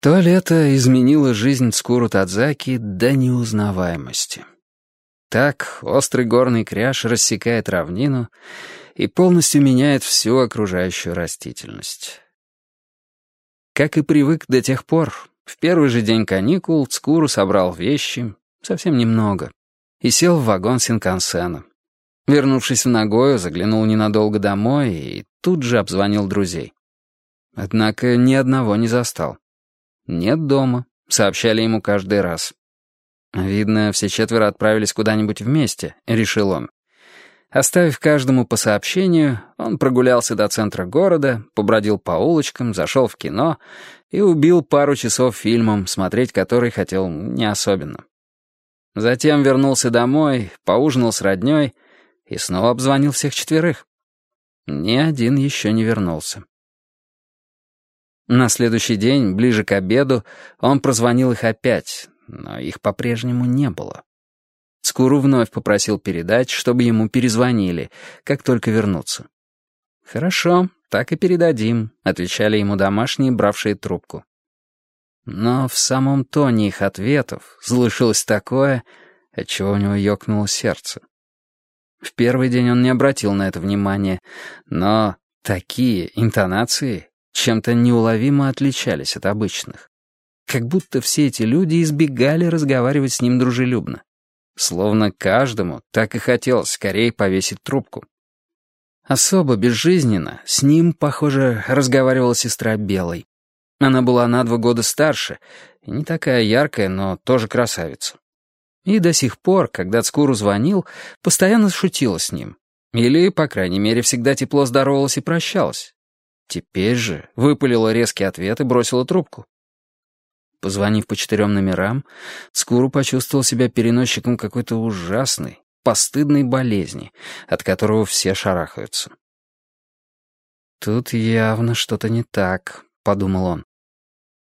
То лето изменило жизнь Скуру Тадзаки до неузнаваемости. Так острый горный кряж рассекает равнину и полностью меняет всю окружающую растительность. Как и привык до тех пор, в первый же день каникул Цкуру собрал вещи, совсем немного, и сел в вагон Синкансена. Вернувшись в Нагою, заглянул ненадолго домой и тут же обзвонил друзей. Однако ни одного не застал. «Нет дома», — сообщали ему каждый раз. «Видно, все четверо отправились куда-нибудь вместе», — решил он. Оставив каждому по сообщению, он прогулялся до центра города, побродил по улочкам, зашел в кино и убил пару часов фильмом, смотреть который хотел не особенно. Затем вернулся домой, поужинал с роднёй и снова обзвонил всех четверых. Ни один еще не вернулся. На следующий день, ближе к обеду, он прозвонил их опять, но их по-прежнему не было. Скуру вновь попросил передать, чтобы ему перезвонили, как только вернутся. «Хорошо, так и передадим», — отвечали ему домашние, бравшие трубку. Но в самом тоне их ответов слышалось такое, от чего у него ёкнуло сердце. В первый день он не обратил на это внимания, но такие интонации чем-то неуловимо отличались от обычных. Как будто все эти люди избегали разговаривать с ним дружелюбно. Словно каждому так и хотелось скорее повесить трубку. Особо безжизненно с ним, похоже, разговаривала сестра Белой. Она была на два года старше, не такая яркая, но тоже красавица. И до сих пор, когда Цкуру звонил, постоянно шутила с ним. Или, по крайней мере, всегда тепло здоровалась и прощалась. Теперь же выпалила резкий ответ и бросила трубку. Позвонив по четырем номерам, Скуру почувствовал себя переносчиком какой-то ужасной, постыдной болезни, от которого все шарахаются. «Тут явно что-то не так», — подумал он.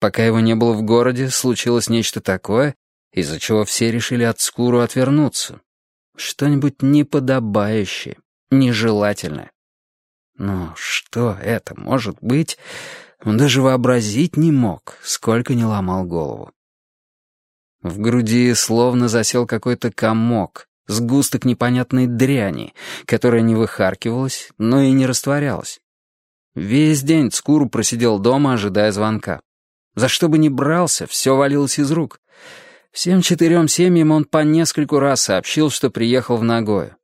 Пока его не было в городе, случилось нечто такое, из-за чего все решили от Скуру отвернуться. Что-нибудь неподобающее, нежелательное. Но что это может быть, он даже вообразить не мог, сколько не ломал голову. В груди словно засел какой-то комок, сгусток непонятной дряни, которая не выхаркивалась, но и не растворялась. Весь день Цкуру просидел дома, ожидая звонка. За что бы ни брался, все валилось из рук. Всем четырем семьям он по нескольку раз сообщил, что приехал в Нагою.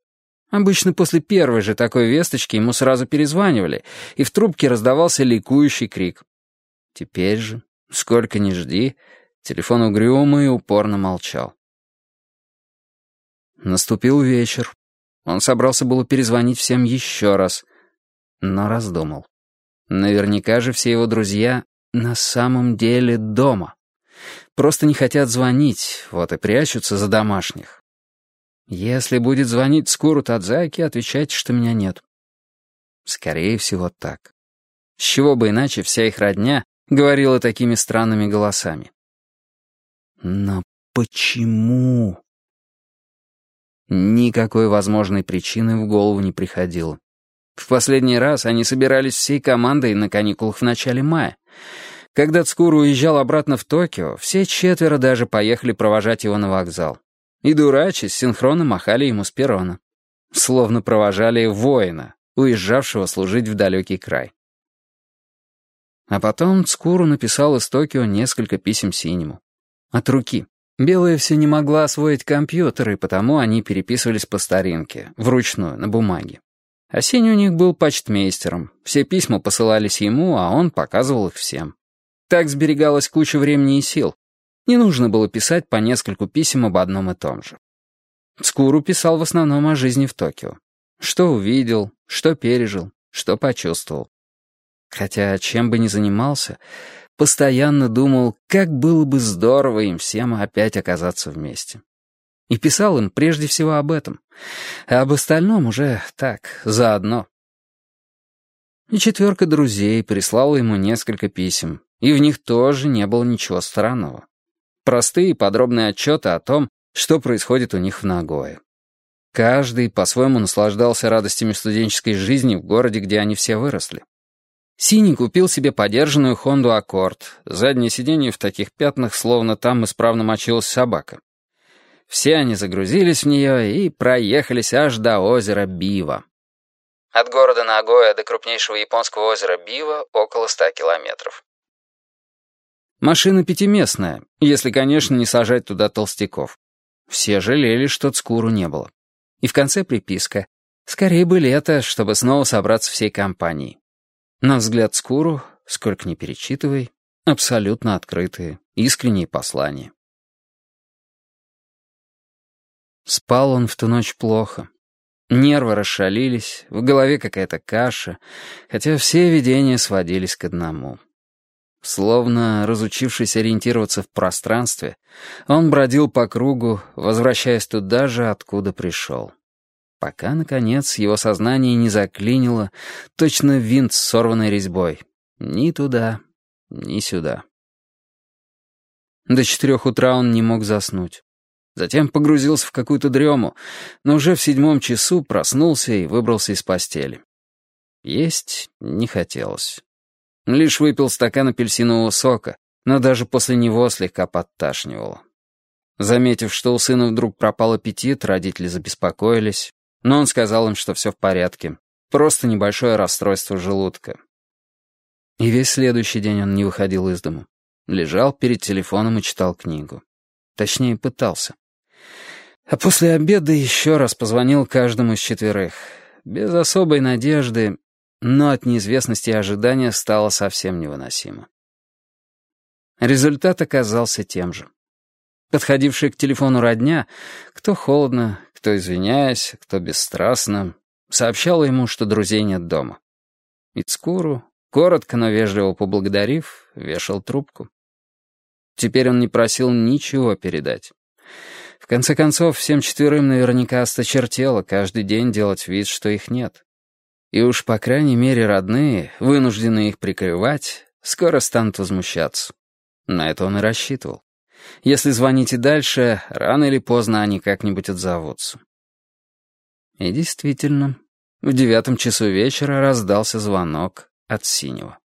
Обычно после первой же такой весточки ему сразу перезванивали, и в трубке раздавался ликующий крик. Теперь же, сколько ни жди, телефон угрюмо и упорно молчал. Наступил вечер. Он собрался было перезвонить всем еще раз, но раздумал. Наверняка же все его друзья на самом деле дома. Просто не хотят звонить, вот и прячутся за домашних. Если будет звонить Скуру Тадзаки, отвечайте, что меня нет. Скорее всего, так. С чего бы иначе вся их родня говорила такими странными голосами. Но почему? Никакой возможной причины в голову не приходило. В последний раз они собирались всей командой на каникулах в начале мая. Когда Цкуру уезжал обратно в Токио, все четверо даже поехали провожать его на вокзал и, дурачись, синхронно махали ему с перрона. Словно провожали воина, уезжавшего служить в далекий край. А потом Цкуру написал из Токио несколько писем Синему. От руки. Белая все не могла освоить компьютер, и потому они переписывались по старинке, вручную, на бумаге. А Синий у них был почтмейстером. Все письма посылались ему, а он показывал их всем. Так сберегалась куча времени и сил, не нужно было писать по нескольку писем об одном и том же. Скуру писал в основном о жизни в Токио. Что увидел, что пережил, что почувствовал. Хотя чем бы ни занимался, постоянно думал, как было бы здорово им всем опять оказаться вместе. И писал им прежде всего об этом, а об остальном уже так, заодно. И четверка друзей прислала ему несколько писем, и в них тоже не было ничего странного. Простые подробные отчеты о том, что происходит у них в Нагое. Каждый по-своему наслаждался радостями студенческой жизни в городе, где они все выросли. Синий купил себе подержанную Хонду Аккорд. Заднее сиденье в таких пятнах, словно там исправно мочилась собака. Все они загрузились в нее и проехались аж до озера Бива. От города Нагоя до крупнейшего японского озера Бива около ста километров. Машина пятиместная, если, конечно, не сажать туда толстяков. Все жалели, что Цкуру не было. И в конце приписка. Скорее бы лето, чтобы снова собраться всей компанией. На взгляд Скуру, сколько ни перечитывай, абсолютно открытые, искренние послания. Спал он в ту ночь плохо. Нервы расшалились, в голове какая-то каша, хотя все видения сводились к одному. Словно разучившись ориентироваться в пространстве, он бродил по кругу, возвращаясь туда же, откуда пришел пока, наконец, его сознание не заклинило, точно винт с сорванной резьбой. Ни туда, ни сюда. До четырех утра он не мог заснуть. Затем погрузился в какую-то дрему, но уже в седьмом часу проснулся и выбрался из постели. Есть не хотелось. Лишь выпил стакан апельсинового сока, но даже после него слегка подташнивало. Заметив, что у сына вдруг пропал аппетит, родители забеспокоились, но он сказал им, что все в порядке. Просто небольшое расстройство желудка. И весь следующий день он не выходил из дому. Лежал перед телефоном и читал книгу. Точнее, пытался. А после обеда еще раз позвонил каждому из четверых. Без особой надежды, но от неизвестности и ожидания стало совсем невыносимо. Результат оказался тем же. Подходивший к телефону родня, кто холодно, кто извиняясь, кто бесстрастно, сообщала ему, что друзей нет дома. Ицкуру, коротко, но вежливо поблагодарив, вешал трубку. Теперь он не просил ничего передать. В конце концов, всем четверым наверняка осточертело каждый день делать вид, что их нет. И уж, по крайней мере, родные, вынужденные их прикрывать, скоро станут возмущаться. На это он и рассчитывал. Если звонить и дальше, рано или поздно они как-нибудь отзовутся. И действительно, в девятом часу вечера раздался звонок от Синего.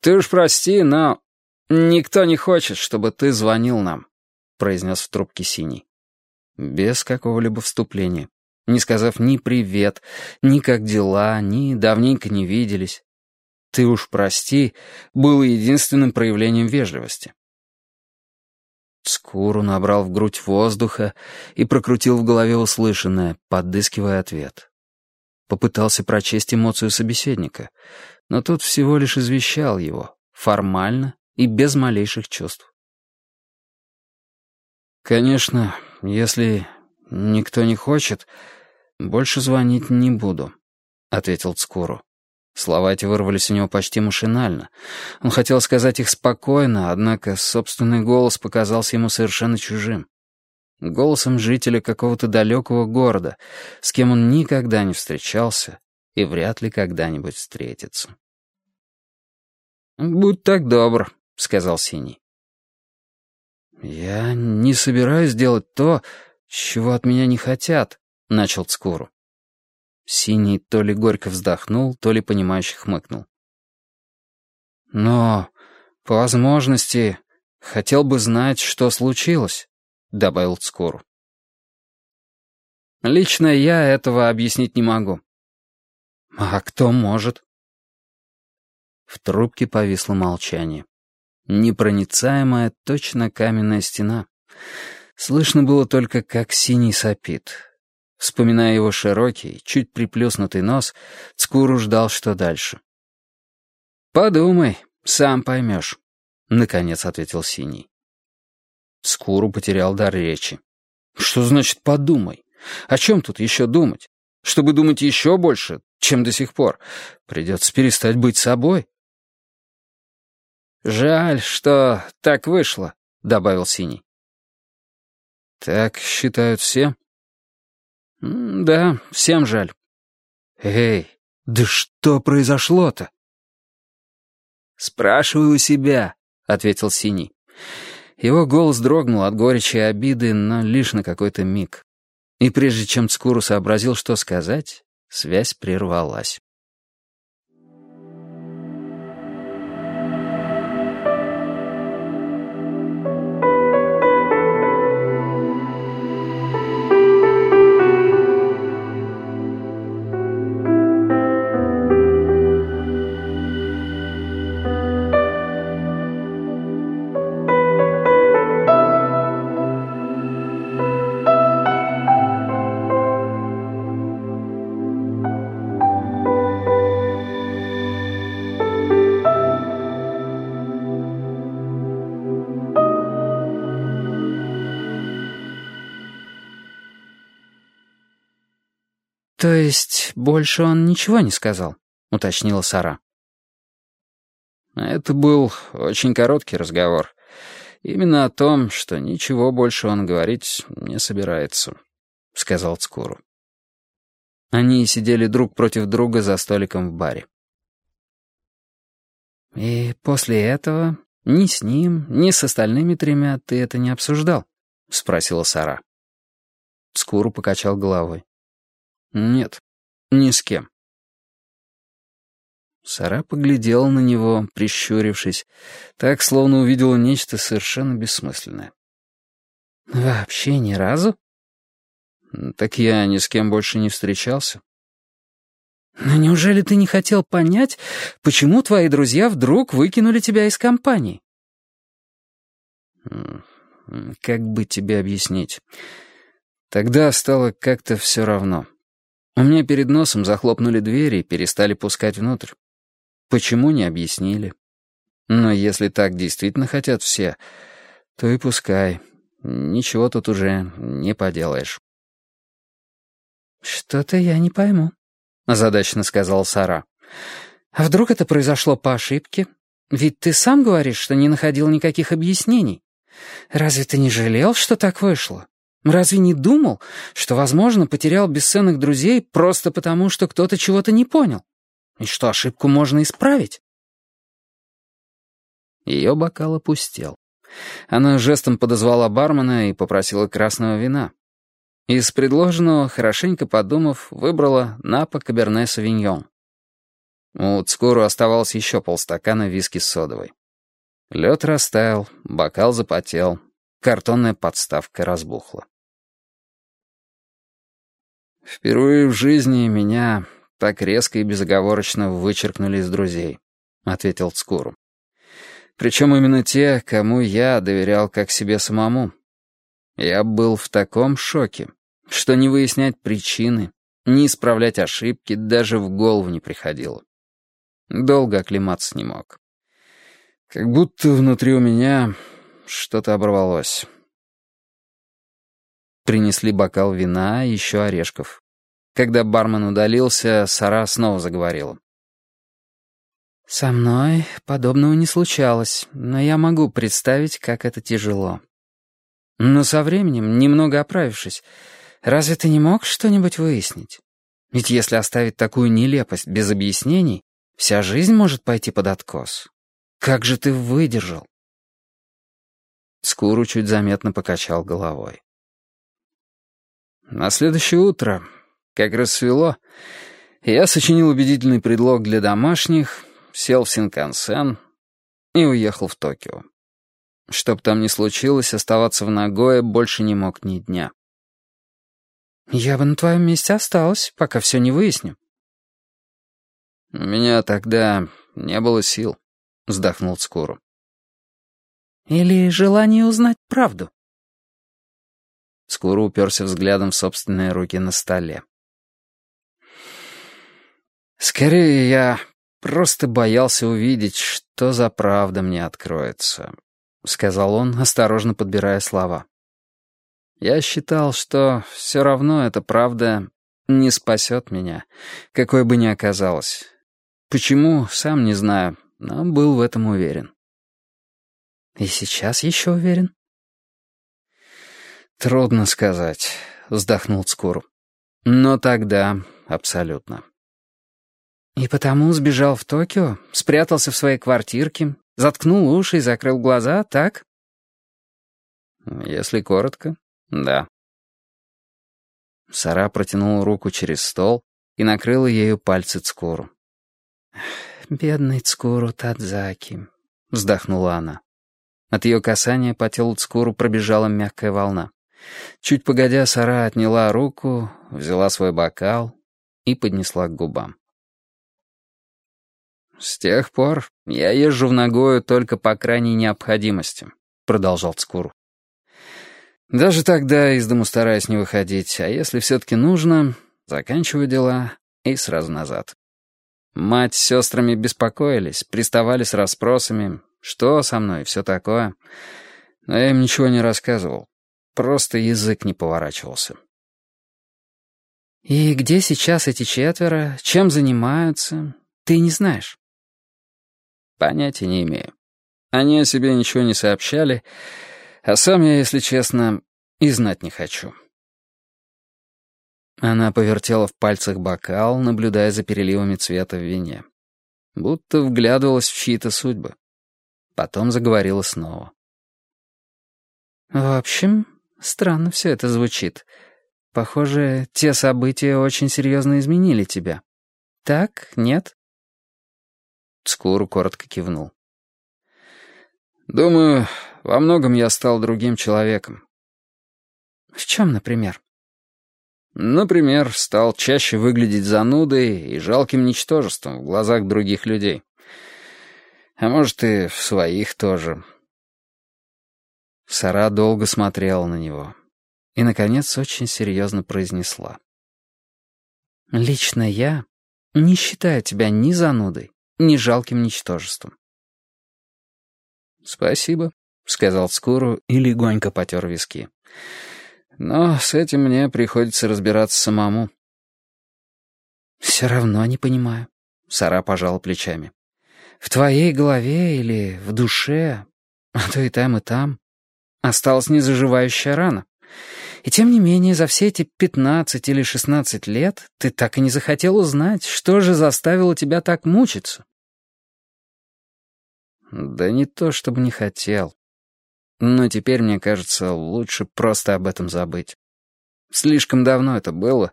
«Ты уж прости, но никто не хочет, чтобы ты звонил нам», — произнес в трубке Синий. Без какого-либо вступления, не сказав ни «привет», ни «как дела», ни «давненько не виделись». «ты уж прости» было единственным проявлением вежливости. Скуру набрал в грудь воздуха и прокрутил в голове услышанное, подыскивая ответ. Попытался прочесть эмоцию собеседника, но тот всего лишь извещал его, формально и без малейших чувств. «Конечно, если никто не хочет, больше звонить не буду», — ответил Цкуру. Слова эти вырвались у него почти машинально. Он хотел сказать их спокойно, однако собственный голос показался ему совершенно чужим. Голосом жителя какого-то далекого города, с кем он никогда не встречался и вряд ли когда-нибудь встретится. «Будь так добр», — сказал Синий. «Я не собираюсь делать то, чего от меня не хотят», — начал Цкуру. Синий то ли горько вздохнул, то ли понимающе хмыкнул. «Но, по возможности, хотел бы знать, что случилось», — добавил Цкору. «Лично я этого объяснить не могу». «А кто может?» В трубке повисло молчание. Непроницаемая, точно каменная стена. Слышно было только, как синий сопит. Вспоминая его широкий, чуть приплюснутый нос, Цкуру ждал, что дальше. «Подумай, сам поймешь», — наконец ответил Синий. Скуру потерял дар речи. «Что значит «подумай»? О чем тут еще думать? Чтобы думать еще больше, чем до сих пор, придется перестать быть собой». «Жаль, что так вышло», — добавил Синий. «Так считают все?» «Да, всем жаль». «Эй, да что произошло-то?» «Спрашиваю у себя», — ответил Синий. Его голос дрогнул от горечи и обиды, но лишь на какой-то миг. И прежде чем Цкуру сообразил, что сказать, связь прервалась. «То есть больше он ничего не сказал?» — уточнила Сара. Это был очень короткий разговор. Именно о том, что ничего больше он говорить не собирается, — сказал Цкуру. Они сидели друг против друга за столиком в баре. «И после этого ни с ним, ни с остальными тремя ты это не обсуждал?» — спросила Сара. Цкуру покачал головой. «Нет, ни с кем». Сара поглядела на него, прищурившись, так, словно увидела нечто совершенно бессмысленное. «Вообще ни разу?» «Так я ни с кем больше не встречался». «Но неужели ты не хотел понять, почему твои друзья вдруг выкинули тебя из компании?» «Как бы тебе объяснить? Тогда стало как-то все равно». У меня перед носом захлопнули двери и перестали пускать внутрь. Почему, не объяснили. Но если так действительно хотят все, то и пускай. Ничего тут уже не поделаешь. «Что-то я не пойму», — озадаченно сказал Сара. «А вдруг это произошло по ошибке? Ведь ты сам говоришь, что не находил никаких объяснений. Разве ты не жалел, что так вышло?» Разве не думал, что, возможно, потерял бесценных друзей просто потому, что кто-то чего-то не понял? И что ошибку можно исправить? Ее бокал опустел. Она жестом подозвала бармена и попросила красного вина. Из предложенного, хорошенько подумав, выбрала Напа Каберне Савиньон. У Цкуру оставалось еще полстакана виски с содовой. Лед растаял, бокал запотел, картонная подставка разбухла. «Впервые в жизни меня так резко и безоговорочно вычеркнули из друзей», — ответил Цкуру. «Причем именно те, кому я доверял как себе самому. Я был в таком шоке, что не выяснять причины, не исправлять ошибки даже в голову не приходило. Долго оклематься не мог. Как будто внутри у меня что-то оборвалось». Принесли бокал вина и еще орешков. Когда бармен удалился, Сара снова заговорила. «Со мной подобного не случалось, но я могу представить, как это тяжело. Но со временем, немного оправившись, разве ты не мог что-нибудь выяснить? Ведь если оставить такую нелепость без объяснений, вся жизнь может пойти под откос. Как же ты выдержал?» Скуру чуть заметно покачал головой. На следующее утро, как рассвело, я сочинил убедительный предлог для домашних, сел в Синкансен и уехал в Токио. Чтоб там ни случилось, оставаться в Нагое больше не мог ни дня. «Я бы на твоем месте осталась, пока все не выясню». «У меня тогда не было сил», — вздохнул Цкуру. «Или желание узнать правду?» Скоро уперся взглядом в собственные руки на столе. «Скорее, я просто боялся увидеть, что за правда мне откроется», — сказал он, осторожно подбирая слова. «Я считал, что все равно эта правда не спасет меня, какой бы ни оказалось. Почему, сам не знаю, но был в этом уверен». «И сейчас еще уверен?» «Трудно сказать», — вздохнул Цкур. «Но тогда абсолютно». «И потому сбежал в Токио, спрятался в своей квартирке, заткнул уши и закрыл глаза, так?» «Если коротко, да». Сара протянула руку через стол, и накрыла ею пальцы Цкуру. «Бедный Цкуру Тадзаки», — вздохнула она. От ее касания по телу Цкуру пробежала мягкая волна. Чуть погодя, Сара отняла руку, взяла свой бокал и поднесла к губам. «С тех пор я езжу в Нагою только по крайней необходимости», — продолжал Цкуру. «Даже тогда из дому стараюсь не выходить, а если все-таки нужно, заканчиваю дела и сразу назад. Мать с сестрами беспокоились, приставали с расспросами, что со мной все такое. Но я им ничего не рассказывал, просто язык не поворачивался». «И где сейчас эти четверо? Чем занимаются? Ты не знаешь?» Понятия не имею. Они о себе ничего не сообщали, а сам я, если честно, и знать не хочу. Она повертела в пальцах бокал, наблюдая за переливами цвета в вине. Будто вглядывалась в чьи-то судьбы. Потом заговорила снова. «В общем, странно все это звучит. Похоже, те события очень серьезно изменили тебя. Так, нет?» Скуру коротко кивнул. «Думаю, во многом я стал другим человеком». «В чем, например?» «Например, стал чаще выглядеть занудой и жалким ничтожеством в глазах других людей. А может, и в своих тоже». Сара долго смотрела на него и, наконец, очень серьезно произнесла. «Лично я не считаю тебя ни занудой, ни жалким ничтожеством. «Спасибо», — сказал Скуру и легонько потер виски. «Но с этим мне приходится разбираться самому». «Все равно не понимаю», — Сара пожала плечами. «В твоей голове или в душе, а то и там, и там, осталась незаживающая рана. И тем не менее, за все эти пятнадцать или шестнадцать лет ты так и не захотел узнать, что же заставило тебя так мучиться. Да не то, чтобы не хотел. Но теперь, мне кажется, лучше просто об этом забыть. Слишком давно это было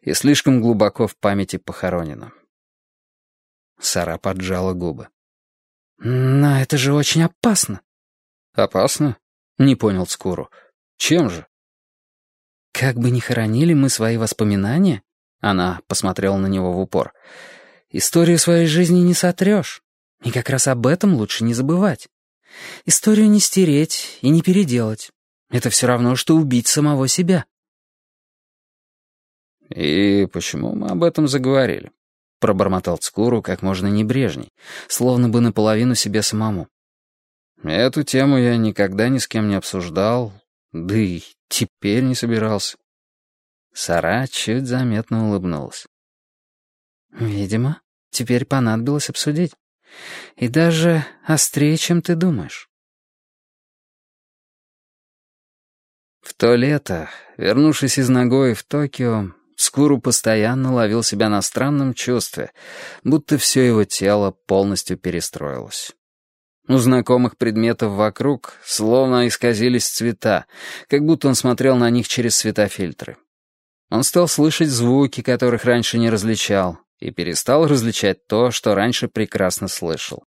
и слишком глубоко в памяти похоронено. Сара поджала губы. «Но это же очень опасно». «Опасно?» — не понял Скуру. «Чем же?» «Как бы ни хоронили мы свои воспоминания», — она посмотрела на него в упор, «историю своей жизни не сотрешь. И как раз об этом лучше не забывать. Историю не стереть и не переделать. Это все равно, что убить самого себя». «И почему мы об этом заговорили?» — пробормотал Цкуру как можно небрежней, словно бы наполовину себе самому. «Эту тему я никогда ни с кем не обсуждал, да и теперь не собирался». Сара чуть заметно улыбнулась. «Видимо, теперь понадобилось обсудить. И даже острее, чем ты думаешь». В то лето, вернувшись из Нагои в Токио, Скуру постоянно ловил себя на странном чувстве, будто все его тело полностью перестроилось. У знакомых предметов вокруг словно исказились цвета, как будто он смотрел на них через светофильтры. Он стал слышать звуки, которых раньше не различал, и перестал различать то, что раньше прекрасно слышал.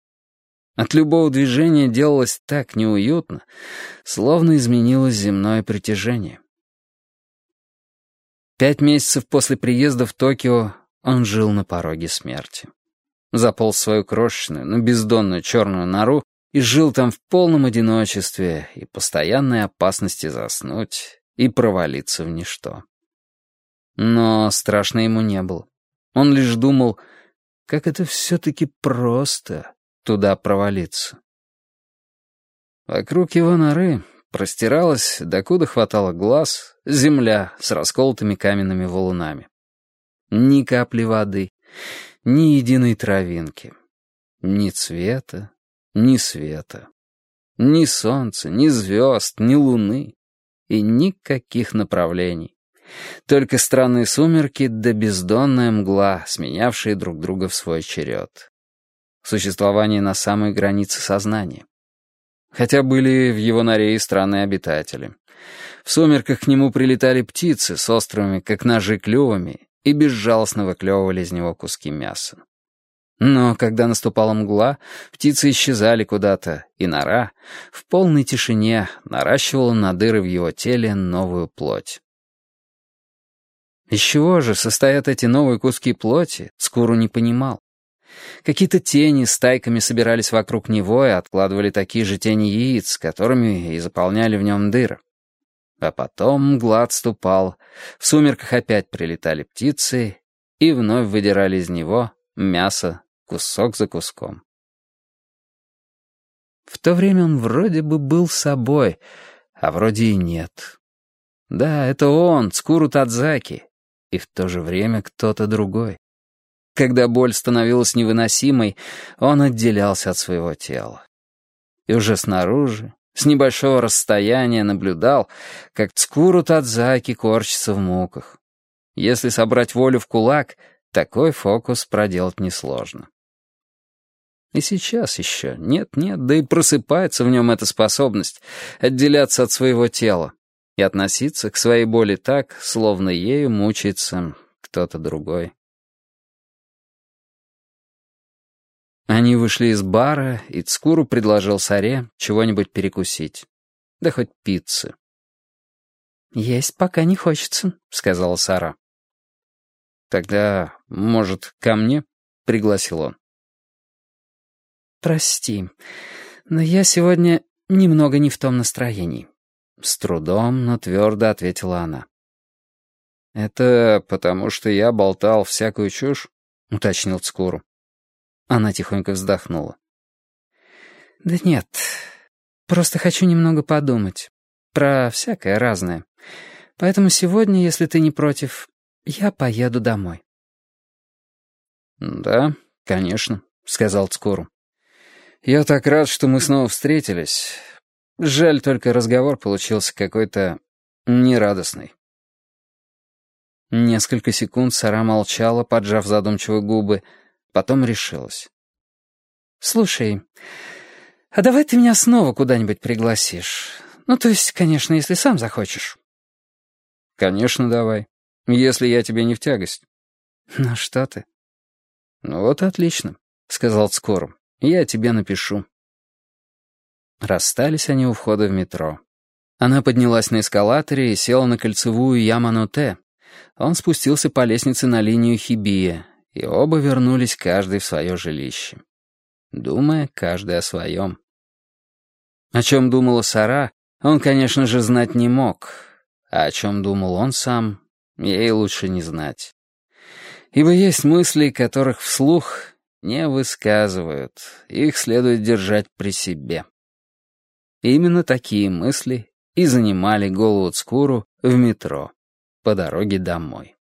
От любого движения делалось так неуютно, словно изменилось земное притяжение. Пять месяцев после приезда в Токио он жил на пороге смерти. Заполз свою крошечную, но бездонную черную нору и жил там в полном одиночестве и постоянной опасности заснуть и провалиться в ничто. Но страшно ему не было. Он лишь думал, как это все-таки просто туда провалиться. Вокруг его норы простиралась, докуда хватало глаз, земля с расколотыми каменными валунами. Ни капли воды, ни единой травинки, ни цвета, ни света, ни солнца, ни звезд, ни луны и никаких направлений. Только странные сумерки да бездонная мгла, сменявшие друг друга в свой черед. Существование на самой границе сознания. Хотя были в его норе и странные обитатели. В сумерках к нему прилетали птицы с острыми, как ножи, клювами и безжалостно выклевывали из него куски мяса. Но когда наступала мгла, птицы исчезали куда-то, и нора в полной тишине наращивала на дыры в его теле новую плоть. Из чего же состоят эти новые куски плоти, Скуру не понимал. Какие-то тени стайками собирались вокруг него и откладывали такие же тени яиц, которыми и заполняли в нем дыры. А потом мгла отступал, в сумерках опять прилетали птицы и вновь выдирали из него мясо кусок за куском. В то время он вроде бы был собой, а вроде и нет. Да, это он, Цкуру Тадзаки, и в то же время кто-то другой. Когда боль становилась невыносимой, он отделялся от своего тела. И уже снаружи, с небольшого расстояния наблюдал, как Цкуру Тадзаки корчится в муках. Если собрать волю в кулак, такой фокус проделать несложно. И сейчас еще нет-нет, да и просыпается в нем эта способность отделяться от своего тела и относиться к своей боли так, словно ею мучается кто-то другой. Они вышли из бара, и Цкуру предложил Саре чего-нибудь перекусить. Да хоть пиццы. «Есть пока не хочется», — сказала Сара. «Тогда, может, ко мне?» — пригласил он. «Прости, но я сегодня немного не в том настроении». С трудом, но твердо ответила она. «Это потому, что я болтал всякую чушь?» — уточнил Цкуру. Она тихонько вздохнула. «Да нет, просто хочу немного подумать. Про всякое разное. Поэтому сегодня, если ты не против, я поеду домой». «Да, конечно», — сказал Цкуру. «Я так рад, что мы снова встретились. Жаль, только разговор получился какой-то нерадостный». Несколько секунд Сара молчала, поджав задумчиво губы, потом решилась. «Слушай, а давай ты меня снова куда-нибудь пригласишь? Ну, то есть, конечно, если сам захочешь». «Конечно, давай, если я тебе не в тягость». «Ну что ты?» «Ну вот отлично», — сказал Скорум. Я тебе напишу». Расстались они у входа в метро. Она поднялась на эскалаторе и села на кольцевую Ямано-Т. Он спустился по лестнице на линию Хибия, и оба вернулись каждый в свое жилище. Думая, каждый о своем. О чем думала Сара, он, конечно же, знать не мог. А о чем думал он сам, ей лучше не знать. Ибо есть мысли, которых вслух не высказывают, их следует держать при себе. Именно такие мысли и занимали голову Цкуру в метро по дороге домой.